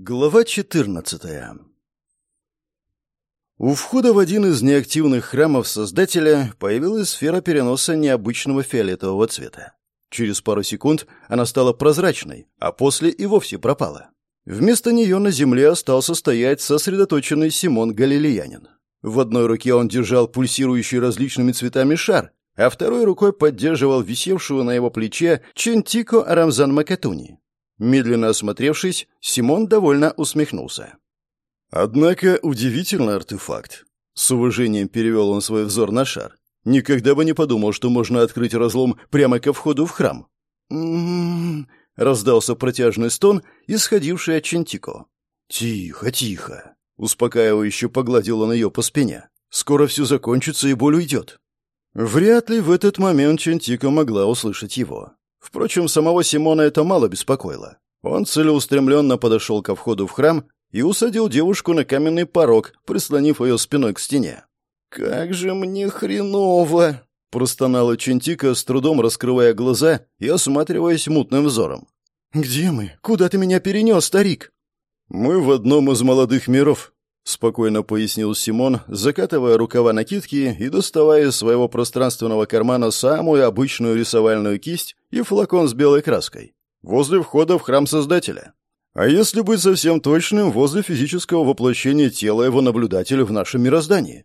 Глава 14 У входа в один из неактивных храмов Создателя появилась сфера переноса необычного фиолетового цвета. Через пару секунд она стала прозрачной, а после и вовсе пропала. Вместо нее на земле остался стоять сосредоточенный Симон Галилеянин. В одной руке он держал пульсирующий различными цветами шар, а второй рукой поддерживал висевшую на его плече Чентико Рамзан Макатуни. Медленно осмотревшись, Симон довольно усмехнулся. «Однако удивительный артефакт». С уважением перевел он свой взор на шар. «Никогда бы не подумал, что можно открыть разлом прямо ко входу в храм». «М-м-м», раздался протяжный стон, исходивший от Чентико. «Тихо, тихо», — успокаивающе погладил он ее по спине. «Скоро все закончится и боль уйдет». Вряд ли в этот момент Чентико могла услышать его. Впрочем, самого Симона это мало беспокоило. Он целеустремленно подошел ко входу в храм и усадил девушку на каменный порог, прислонив ее спиной к стене. «Как же мне хреново!» — простонала Чентика, с трудом раскрывая глаза и осматриваясь мутным взором. «Где мы? Куда ты меня перенес, старик?» «Мы в одном из молодых миров», — спокойно пояснил Симон, закатывая рукава накидки и доставая из своего пространственного кармана самую обычную рисовальную кисть и флакон с белой краской. Возле входа в храм Создателя. А если быть совсем точным, возле физического воплощения тела его наблюдателя в нашем мироздании.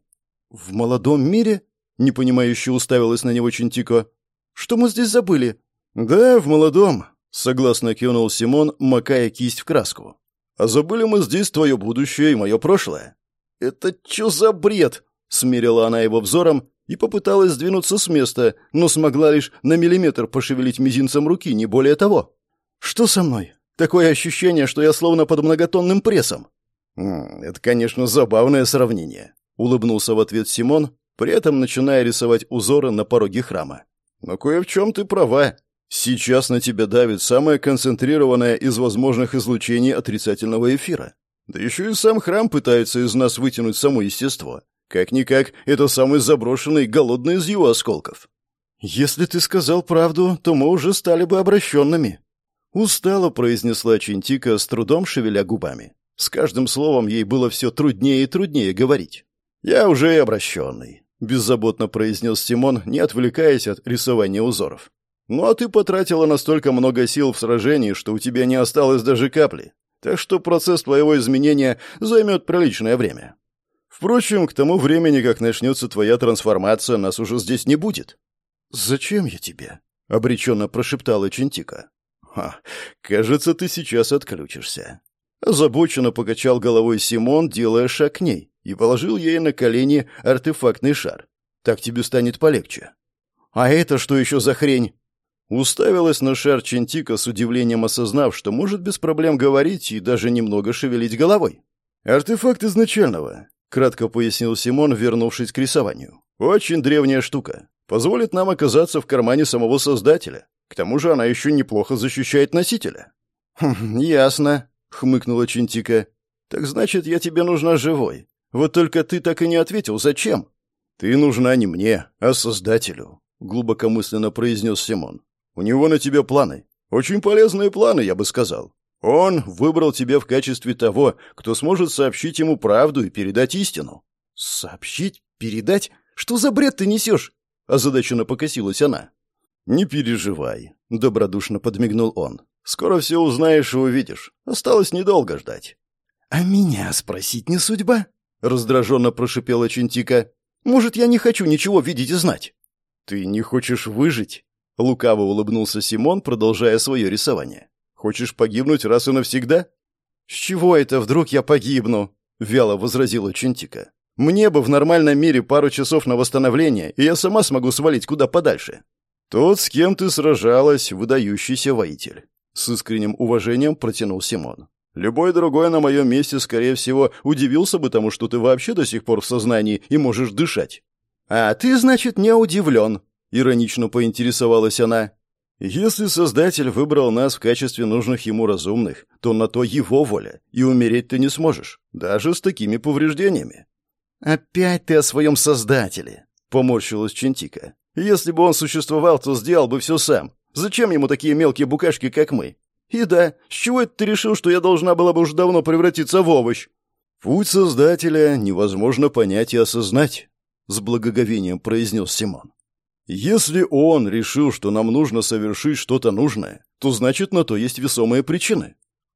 В молодом мире? Непонимающе уставилась на него Чинтико. Что мы здесь забыли? Да, в молодом, согласно кивнул Симон, макая кисть в краску. А забыли мы здесь твое будущее и мое прошлое. Это что за бред? Смирила она его взором и попыталась сдвинуться с места, но смогла лишь на миллиметр пошевелить мизинцем руки, не более того. «Что со мной? Такое ощущение, что я словно под многотонным прессом». «Это, конечно, забавное сравнение», — улыбнулся в ответ Симон, при этом начиная рисовать узоры на пороге храма. «Но кое в чем ты права. Сейчас на тебя давит самое концентрированное из возможных излучений отрицательного эфира. Да еще и сам храм пытается из нас вытянуть само естество. Как-никак, это самый заброшенный, голодный из его осколков. «Если ты сказал правду, то мы уже стали бы обращенными», — устало произнесла Чинтика, с трудом шевеля губами. С каждым словом ей было все труднее и труднее говорить. «Я уже и обращенный», — беззаботно произнес Симон, не отвлекаясь от рисования узоров. «Ну а ты потратила настолько много сил в сражении, что у тебя не осталось даже капли. Так что процесс твоего изменения займет приличное время. Впрочем, к тому времени, как начнется твоя трансформация, нас уже здесь не будет. Зачем я тебе? обреченно прошептала Чентика. Ха, кажется, ты сейчас отключишься. Озабоченно покачал головой Симон, делая шаг к ней, и положил ей на колени артефактный шар. Так тебе станет полегче. А это что еще за хрень? Уставилась на шар Чентика с удивлением осознав, что может без проблем говорить и даже немного шевелить головой. Артефакт изначального. Кратко пояснил Симон, вернувшись к рисованию. «Очень древняя штука. Позволит нам оказаться в кармане самого Создателя. К тому же она еще неплохо защищает носителя». «Хм, ясно», — хмыкнула Чинтика. «Так значит, я тебе нужна живой. Вот только ты так и не ответил, зачем?» «Ты нужна не мне, а Создателю», — глубокомысленно произнес Симон. «У него на тебя планы. Очень полезные планы, я бы сказал. Он выбрал тебя в качестве того, кто сможет сообщить ему правду и передать истину. Сообщить? Передать? Что за бред ты несешь? Озадаченно покосилась она. Не переживай, добродушно подмигнул он. Скоро все узнаешь и увидишь. Осталось недолго ждать. А меня спросить не судьба? Раздраженно прошипела Чинтика. Может, я не хочу ничего видеть и знать? Ты не хочешь выжить? Лукаво улыбнулся Симон, продолжая свое рисование. Хочешь погибнуть раз и навсегда?» «С чего это вдруг я погибну?» — вяло возразила Чунтика. «Мне бы в нормальном мире пару часов на восстановление, и я сама смогу свалить куда подальше». «Тот, с кем ты сражалась, выдающийся воитель», — с искренним уважением протянул Симон. «Любой другой на моем месте, скорее всего, удивился бы тому, что ты вообще до сих пор в сознании и можешь дышать». «А ты, значит, не удивлен», — иронично поинтересовалась она. Если Создатель выбрал нас в качестве нужных ему разумных, то на то его воля, и умереть ты не сможешь, даже с такими повреждениями. «Опять ты о своем Создателе», — поморщилась Чентика. «Если бы он существовал, то сделал бы все сам. Зачем ему такие мелкие букашки, как мы? И да, с чего это ты решил, что я должна была бы уже давно превратиться в овощ? Путь Создателя невозможно понять и осознать, с благоговением произнес Симон. Если он решил, что нам нужно совершить что-то нужное, то значит на то есть весомые причины.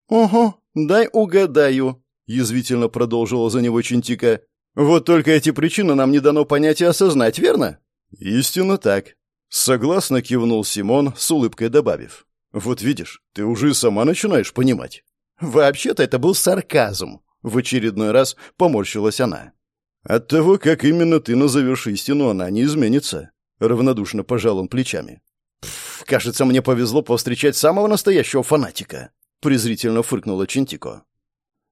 Ого, дай угадаю, язвительно продолжила за него Чинтика. Вот только эти причины нам не дано понять и осознать, верно? Истинно так. Согласно кивнул Симон, с улыбкой добавив. Вот видишь, ты уже сама начинаешь понимать. Вообще-то это был сарказм. В очередной раз поморщилась она. От того, как именно ты назовешь истину, она не изменится. Равнодушно пожал он плечами. «Кажется, мне повезло повстречать самого настоящего фанатика», — презрительно фыркнула Чинтико.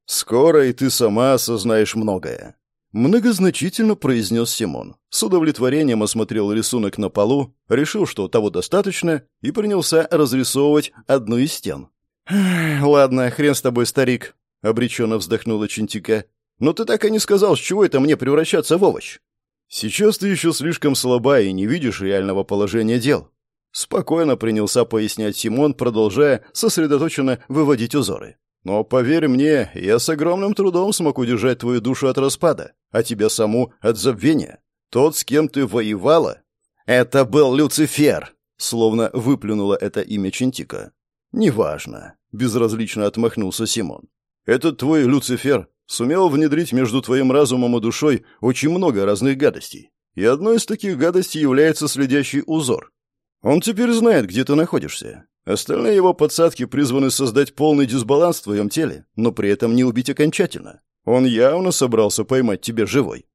«Скоро и ты сама осознаешь многое», — многозначительно произнес Симон. С удовлетворением осмотрел рисунок на полу, решил, что того достаточно, и принялся разрисовывать одну из стен. «Ладно, хрен с тобой, старик», — обреченно вздохнула Чинтика. «Но ты так и не сказал, с чего это мне превращаться в овощ?» «Сейчас ты еще слишком слаба и не видишь реального положения дел». Спокойно принялся пояснять Симон, продолжая сосредоточенно выводить узоры. «Но поверь мне, я с огромным трудом смог удержать твою душу от распада, а тебя саму от забвения. Тот, с кем ты воевала...» «Это был Люцифер!» Словно выплюнуло это имя Чинтика. «Неважно», — безразлично отмахнулся Симон. «Этот твой Люцифер сумел внедрить между твоим разумом и душой очень много разных гадостей. И одной из таких гадостей является следящий узор. Он теперь знает, где ты находишься. Остальные его подсадки призваны создать полный дисбаланс в твоем теле, но при этом не убить окончательно. Он явно собрался поймать тебя живой.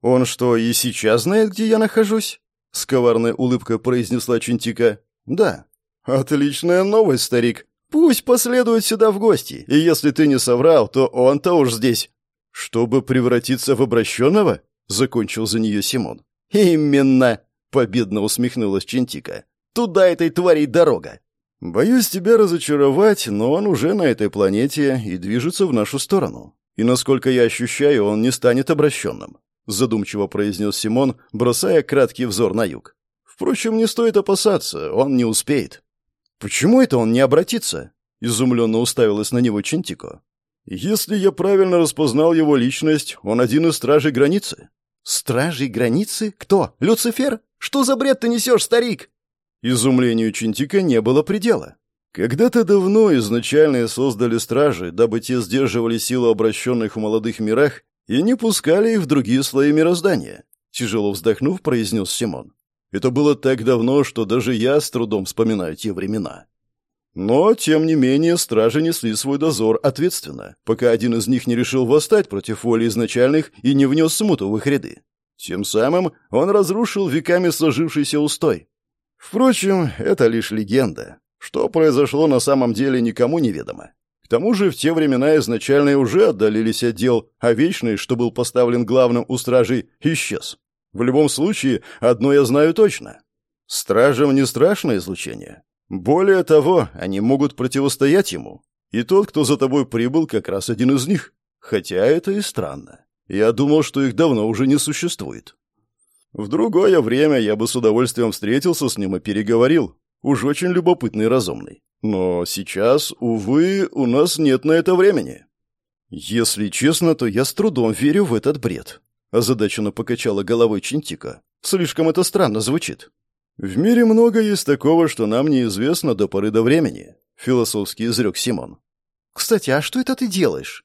Он что, и сейчас знает, где я нахожусь? С улыбкой произнесла Чинтика. Да. Отличная новость, старик. Пусть последует сюда в гости, и если ты не соврал, то он-то уж здесь. Чтобы превратиться в обращенного? Закончил за нее Симон. Именно, победно усмехнулась Чентика. Туда этой твари дорога. Боюсь тебя разочаровать, но он уже на этой планете и движется в нашу сторону. И насколько я ощущаю, он не станет обращенным, задумчиво произнес Симон, бросая краткий взор на юг. Впрочем, не стоит опасаться, он не успеет. «Почему это он не обратится?» — изумленно уставилась на него Чентико. «Если я правильно распознал его личность, он один из стражей границы». «Стражей границы? Кто? Люцифер? Что за бред ты несешь, старик?» Изумлению Чинтика не было предела. Когда-то давно изначальные создали стражи, дабы те сдерживали силу обращенных в молодых мирах и не пускали их в другие слои мироздания. Тяжело вздохнув, произнес Симон. Это было так давно, что даже я с трудом вспоминаю те времена. Но, тем не менее, стражи несли свой дозор ответственно, пока один из них не решил восстать против воли изначальных и не внес смуту в их ряды. Тем самым он разрушил веками сложившийся устой. Впрочем, это лишь легенда. Что произошло на самом деле никому неведомо. К тому же в те времена изначальные уже отдалились от дел, а Вечный, что был поставлен главным у стражей, исчез. В любом случае, одно я знаю точно. Стражам не страшно излучение. Более того, они могут противостоять ему. И тот, кто за тобой прибыл, как раз один из них. Хотя это и странно. Я думал, что их давно уже не существует. В другое время я бы с удовольствием встретился с ним и переговорил. Уж очень любопытный и разумный. Но сейчас, увы, у нас нет на это времени. Если честно, то я с трудом верю в этот бред. Озадаченно покачала головой Чинтика. Слишком это странно звучит. В мире много есть такого, что нам неизвестно до поры до времени, философски изрек Симон. Кстати, а что это ты делаешь?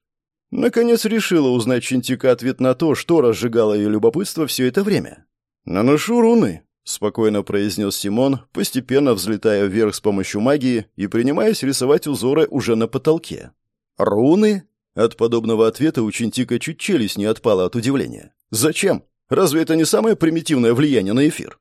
Наконец решила узнать Чинтика ответ на то, что разжигало ее любопытство все это время. «Наношу руны», — спокойно произнес Симон, постепенно взлетая вверх с помощью магии и принимаясь рисовать узоры уже на потолке. «Руны?» От подобного ответа у Чинтика чуть челюсть не отпала от удивления. «Зачем? Разве это не самое примитивное влияние на эфир?»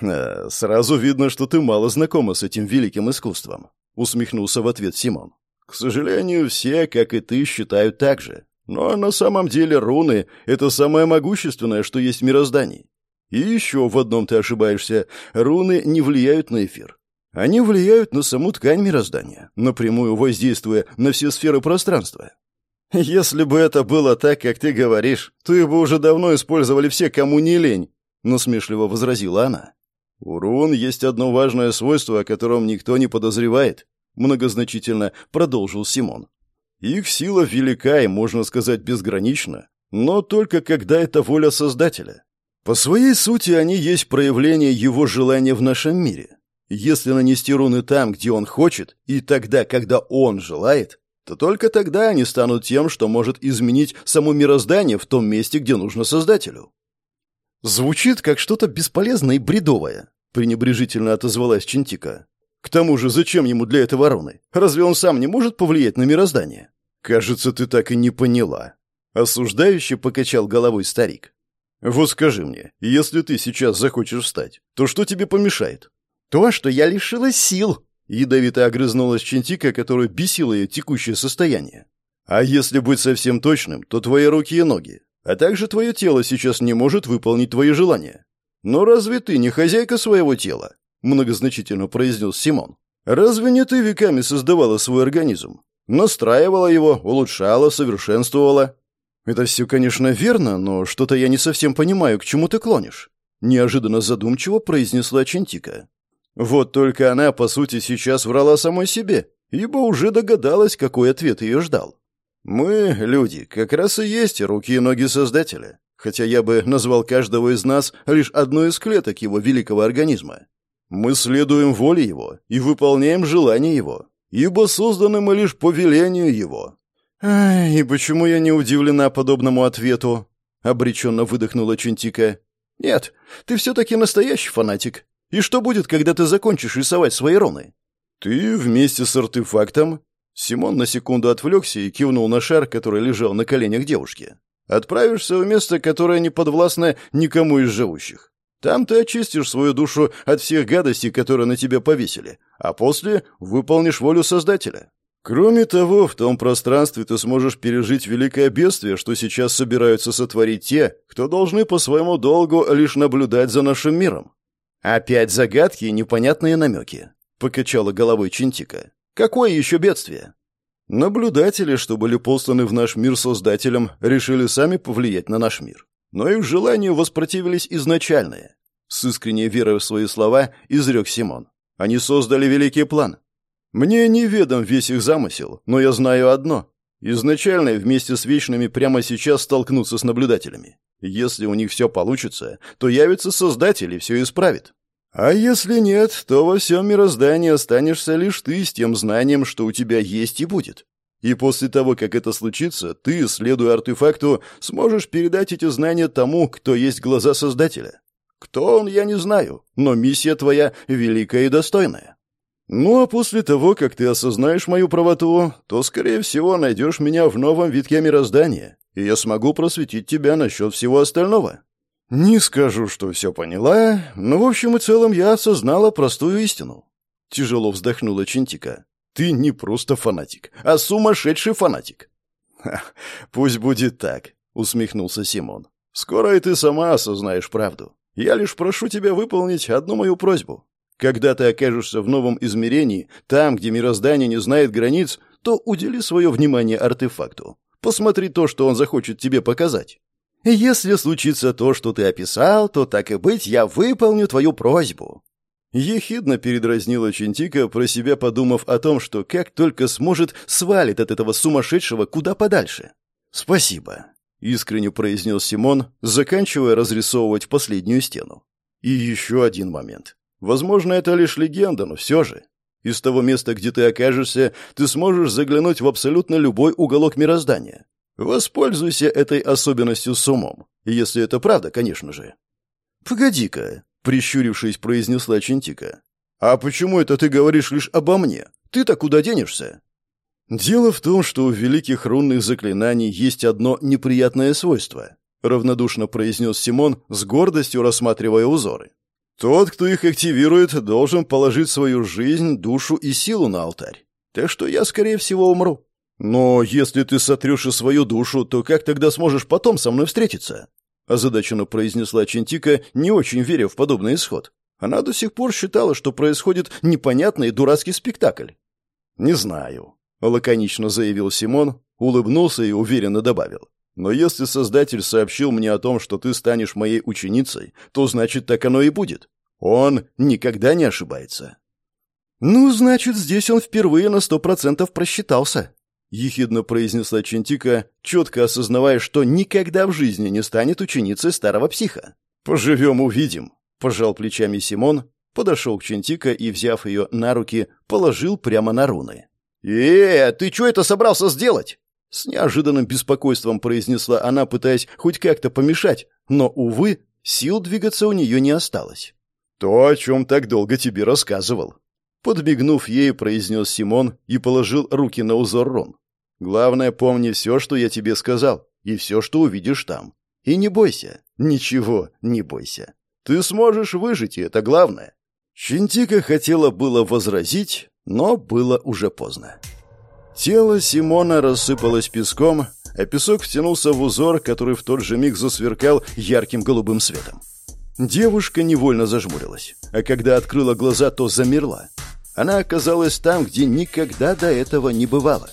«Э, «Сразу видно, что ты мало знакома с этим великим искусством», — усмехнулся в ответ Симон. «К сожалению, все, как и ты, считают так же. Но на самом деле руны — это самое могущественное, что есть в мироздании. И еще в одном ты ошибаешься. Руны не влияют на эфир. Они влияют на саму ткань мироздания, напрямую воздействуя на все сферы пространства. «Если бы это было так, как ты говоришь, то бы уже давно использовали все, кому не лень», — насмешливо возразила она. «У рун есть одно важное свойство, о котором никто не подозревает. многозначительно продолжил Симон. Их сила велика и, можно сказать, безгранична, но только когда это воля Создателя. По своей сути они есть проявление его желания в нашем мире. Если нанести руны там, где он хочет, и тогда, когда он желает, то только тогда они станут тем, что может изменить само мироздание в том месте, где нужно Создателю. Звучит как что-то бесполезное и бредовое, пренебрежительно отозвалась Чентика. К тому же, зачем ему для этого руны? Разве он сам не может повлиять на мироздание? Кажется, ты так и не поняла. Осуждающе покачал головой старик. Вот скажи мне, если ты сейчас захочешь встать, то что тебе помешает? То, что я лишилась сил, ядовито огрызнулась Чентика, которая бесила ее текущее состояние. А если быть совсем точным, то твои руки и ноги, а также твое тело сейчас не может выполнить твои желания. Но разве ты не хозяйка своего тела? многозначительно произнес Симон. Разве не ты веками создавала свой организм? Настраивала его, улучшала, совершенствовала. Это все, конечно, верно, но что-то я не совсем понимаю, к чему ты клонишь. Неожиданно задумчиво произнесла Чентика. Вот только она, по сути, сейчас врала самой себе, ибо уже догадалась, какой ответ ее ждал. Мы, люди, как раз и есть руки и ноги Создателя, хотя я бы назвал каждого из нас лишь одной из клеток его великого организма. Мы следуем воле его и выполняем желания его, ибо созданы мы лишь по велению его. «Ай, и почему я не удивлена подобному ответу?» — обреченно выдохнула Чентика. «Нет, ты все-таки настоящий фанатик. И что будет, когда ты закончишь рисовать свои руны?» «Ты вместе с артефактом?» Симон на секунду отвлекся и кивнул на шар, который лежал на коленях девушки. «Отправишься в место, которое не подвластно никому из живущих. Там ты очистишь свою душу от всех гадостей, которые на тебя повесили, а после выполнишь волю Создателя. Кроме того, в том пространстве ты сможешь пережить великое бедствие, что сейчас собираются сотворить те, кто должны по своему долгу лишь наблюдать за нашим миром. Опять загадки и непонятные намеки. Покачала головой Чинтика. Какое еще бедствие? Наблюдатели, что были посланы в наш мир создателем, решили сами повлиять на наш мир. Но их желанию воспротивились изначальные. С искренней верой в свои слова изрек Симон. Они создали великий план, мне неведом весь их замысел, но я знаю одно. Изначально вместе с Вечными прямо сейчас столкнуться с наблюдателями. Если у них все получится, то явится Создатель и все исправит. А если нет, то во всем мироздании останешься лишь ты с тем знанием, что у тебя есть и будет. И после того, как это случится, ты, следуя артефакту, сможешь передать эти знания тому, кто есть глаза Создателя. Кто он, я не знаю, но миссия твоя великая и достойная. Ну а после того, как ты осознаешь мою правоту, то, скорее всего, найдешь меня в новом витке мироздания, и я смогу просветить тебя насчет всего остального. Не скажу, что все поняла, но в общем и целом я осознала простую истину. Тяжело вздохнула Чинтика. Ты не просто фанатик, а сумасшедший фанатик. Ха, пусть будет так, усмехнулся Симон. Скоро и ты сама осознаешь правду. Я лишь прошу тебя выполнить одну мою просьбу. Когда ты окажешься в новом измерении, там, где мироздание не знает границ, то удели свое внимание артефакту. Посмотри то, что он захочет тебе показать. Если случится то, что ты описал, то, так и быть, я выполню твою просьбу». Ехидно передразнила Чентика, про себя подумав о том, что как только сможет, свалит от этого сумасшедшего куда подальше. «Спасибо», — искренне произнес Симон, заканчивая разрисовывать последнюю стену. «И еще один момент. Возможно, это лишь легенда, но все же. Из того места, где ты окажешься, ты сможешь заглянуть в абсолютно любой уголок мироздания. Воспользуйся этой особенностью с умом. Если это правда, конечно же. «Погоди-ка», — прищурившись, произнесла Чинтика. «А почему это ты говоришь лишь обо мне? Ты-то куда денешься?» «Дело в том, что у великих рунных заклинаний есть одно неприятное свойство», — равнодушно произнес Симон, с гордостью рассматривая узоры. Тот, кто их активирует, должен положить свою жизнь, душу и силу на алтарь. Так что я, скорее всего, умру. Но если ты сотрешь и свою душу, то как тогда сможешь потом со мной встретиться?» Озадаченно произнесла Чентика, не очень веря в подобный исход. Она до сих пор считала, что происходит непонятный дурацкий спектакль. «Не знаю», — лаконично заявил Симон, улыбнулся и уверенно добавил. Но если Создатель сообщил мне о том, что ты станешь моей ученицей, то значит, так оно и будет. Он никогда не ошибается. «Ну, значит, здесь он впервые на сто процентов просчитался», — ехидно произнесла Чентика, четко осознавая, что никогда в жизни не станет ученицей старого психа. «Поживем, увидим», — пожал плечами Симон, подошел к Чентика и, взяв ее на руки, положил прямо на руны. «Э, ты что это собрался сделать?» С неожиданным беспокойством произнесла она, пытаясь хоть как-то помешать, но, увы, сил двигаться у нее не осталось. «То, о чем так долго тебе рассказывал». Подбегнув ей, произнес Симон и положил руки на узор рун. «Главное, помни все, что я тебе сказал, и все, что увидишь там. И не бойся, ничего не бойся. Ты сможешь выжить, и это главное». Чинтика хотела было возразить, но было уже поздно. Тело Симона рассыпалось песком, а песок втянулся в узор, который в тот же миг засверкал ярким голубым светом. Девушка невольно зажмурилась, а когда открыла глаза, то замерла. Она оказалась там, где никогда до этого не бывало.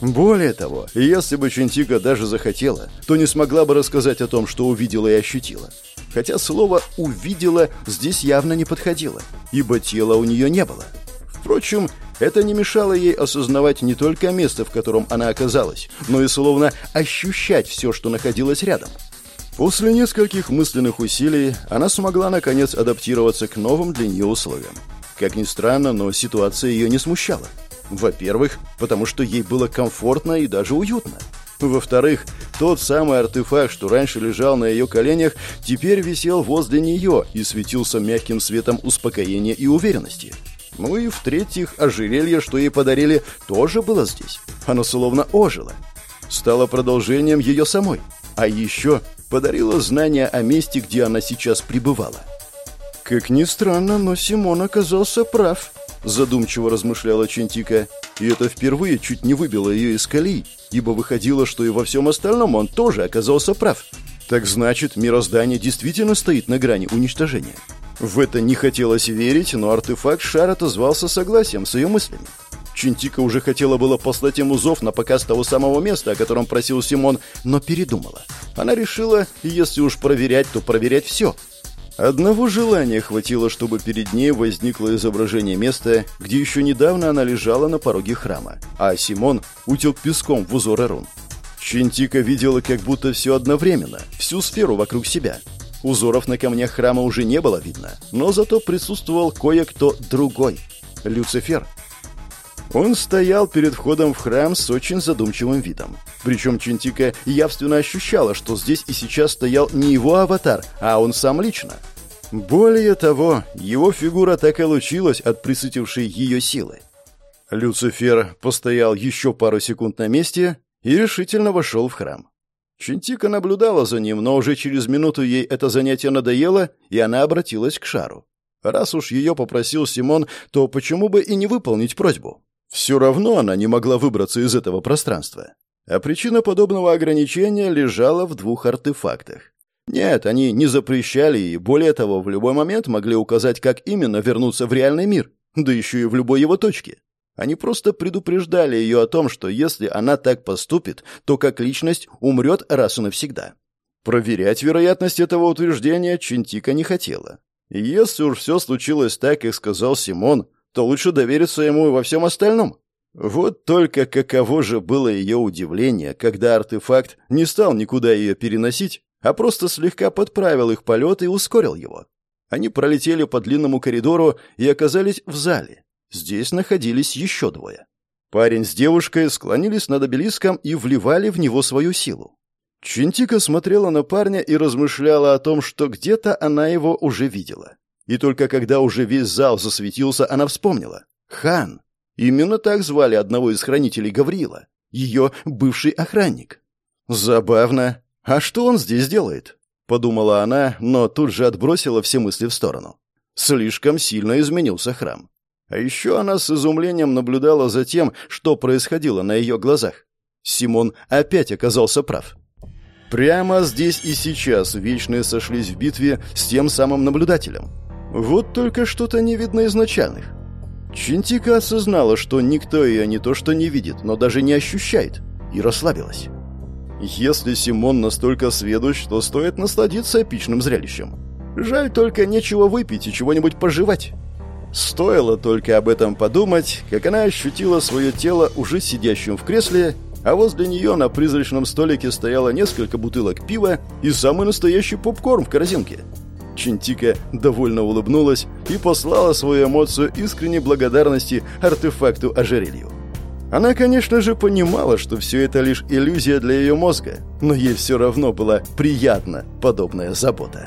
Более того, если бы Чентика даже захотела, то не смогла бы рассказать о том, что увидела и ощутила. Хотя слово «увидела» здесь явно не подходило, ибо тела у нее не было. Впрочем, это не мешало ей осознавать не только место, в котором она оказалась, но и словно ощущать все, что находилось рядом. После нескольких мысленных усилий она смогла наконец адаптироваться к новым для нее условиям. Как ни странно, но ситуация ее не смущала. Во-первых, потому что ей было комфортно и даже уютно. Во-вторых, тот самый артефакт, что раньше лежал на ее коленях, теперь висел возле нее и светился мягким светом успокоения и уверенности. Ну и в-третьих, ожерелье, что ей подарили, тоже было здесь. Оно словно ожило. Стало продолжением ее самой. А еще подарило знание о месте, где она сейчас пребывала. Как ни странно, но Симон оказался прав, задумчиво размышляла Чентика. И это впервые чуть не выбило ее из колеи, ибо выходило, что и во всем остальном он тоже оказался прав. Так значит, мироздание действительно стоит на грани уничтожения. В это не хотелось верить, но артефакт шар отозвался согласием с ее мыслями. Чинтика уже хотела было послать ему зов на показ того самого места, о котором просил Симон, но передумала. Она решила, если уж проверять, то проверять все. Одного желания хватило, чтобы перед ней возникло изображение места, где еще недавно она лежала на пороге храма, а Симон утек песком в узор рун. Чинтика видела как будто все одновременно, всю сферу вокруг себя – Узоров на камнях храма уже не было видно, но зато присутствовал кое-кто другой — Люцифер. Он стоял перед входом в храм с очень задумчивым видом. Причем Чинтика явственно ощущала, что здесь и сейчас стоял не его аватар, а он сам лично. Более того, его фигура так и лучилась от присытившей ее силы. Люцифер постоял еще пару секунд на месте и решительно вошел в храм. Чинтика наблюдала за ним, но уже через минуту ей это занятие надоело, и она обратилась к шару. Раз уж ее попросил Симон, то почему бы и не выполнить просьбу? Все равно она не могла выбраться из этого пространства. А причина подобного ограничения лежала в двух артефактах. Нет, они не запрещали и, более того, в любой момент могли указать, как именно вернуться в реальный мир, да еще и в любой его точке. Они просто предупреждали ее о том, что если она так поступит, то как личность умрет раз и навсегда. Проверять вероятность этого утверждения Чинтика не хотела. Если уж все случилось так, как сказал Симон, то лучше довериться ему и во всем остальном. Вот только каково же было ее удивление, когда артефакт не стал никуда ее переносить, а просто слегка подправил их полет и ускорил его. Они пролетели по длинному коридору и оказались в зале. Здесь находились еще двое. Парень с девушкой склонились над обелиском и вливали в него свою силу. Чинтика смотрела на парня и размышляла о том, что где-то она его уже видела. И только когда уже весь зал засветился, она вспомнила. Хан. Именно так звали одного из хранителей Гаврила. Ее бывший охранник. Забавно. А что он здесь делает? Подумала она, но тут же отбросила все мысли в сторону. Слишком сильно изменился храм. А еще она с изумлением наблюдала за тем, что происходило на ее глазах. Симон опять оказался прав. Прямо здесь и сейчас Вечные сошлись в битве с тем самым наблюдателем. Вот только что-то не видно изначальных. Чинтика осознала, что никто ее не то что не видит, но даже не ощущает, и расслабилась. Если Симон настолько сведущ, то стоит насладиться эпичным зрелищем. Жаль только нечего выпить и чего-нибудь пожевать. Стоило только об этом подумать, как она ощутила свое тело уже сидящим в кресле, а возле нее на призрачном столике стояло несколько бутылок пива и самый настоящий попкорн в корзинке. Чинтика довольно улыбнулась и послала свою эмоцию искренней благодарности артефакту ожерелью. Она, конечно же, понимала, что все это лишь иллюзия для ее мозга, но ей все равно была приятна подобная забота.